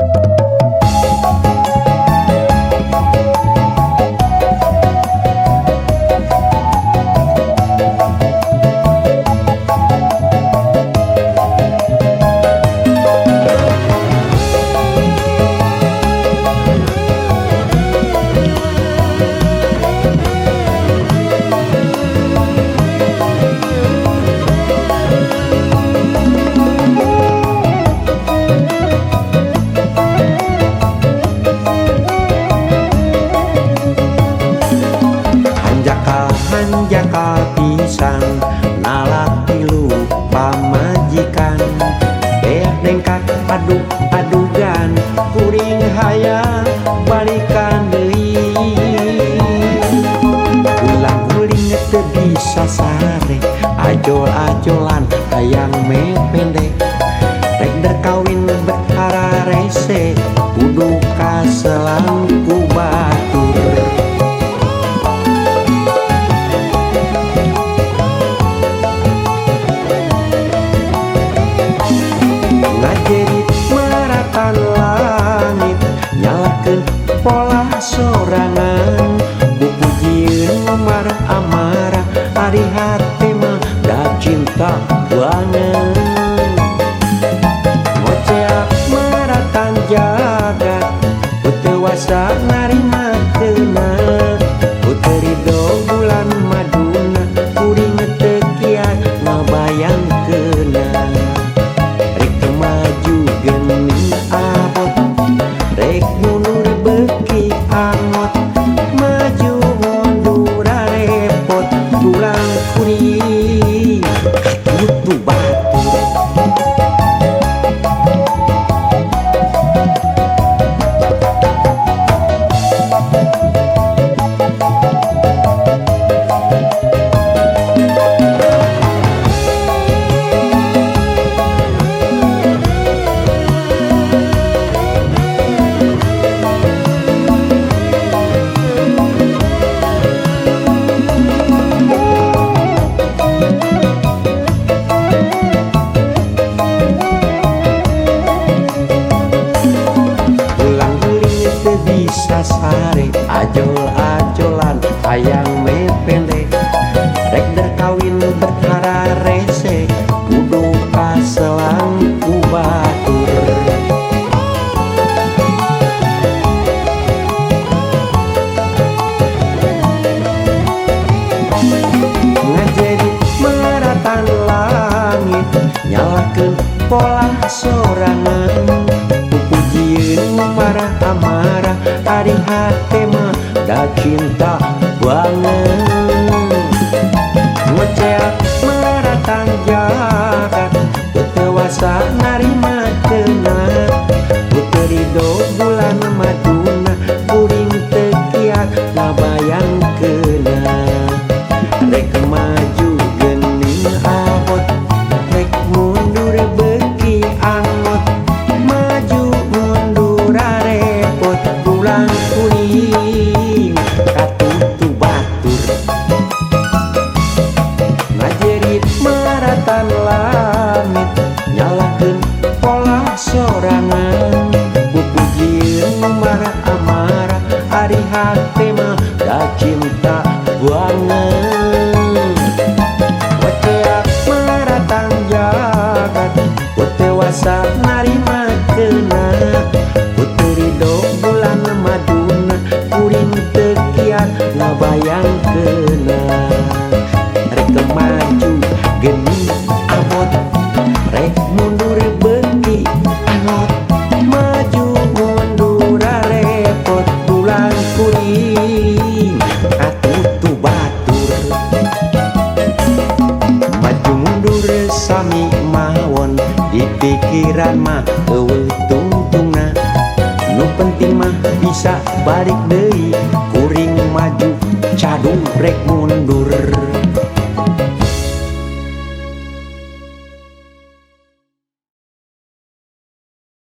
you hanjakal pisang nalak tilu pamajikan. Beak dengkat aduk adugan kuring hayang balikan deui Ulang uling teu bisa sare ajol-ajolan hayang mependek. Rek kawin berhara rese kudu dari hati mah dah cinta banyak. sasari ajol-ajolan ayang mepele. Rek der kawin berhara rese kudu kaselang ku batur. Ngajeni meratan langit nyalakan pola sorangan. marah tadi hatmah dan cinta banget ngeceak meratang jahat Ketewasa narima tenang Putri do bulan aing katutu batur ngajerit maratan langit nyala geni abot. Rek mundur bengi alot maju mundur repot tulang kuring atutu batur. Maju mundur sami mawon di pikiran mah eueuh tungtungna. Nu penting mah bisa balik deui kuring maju cadung rek mundur.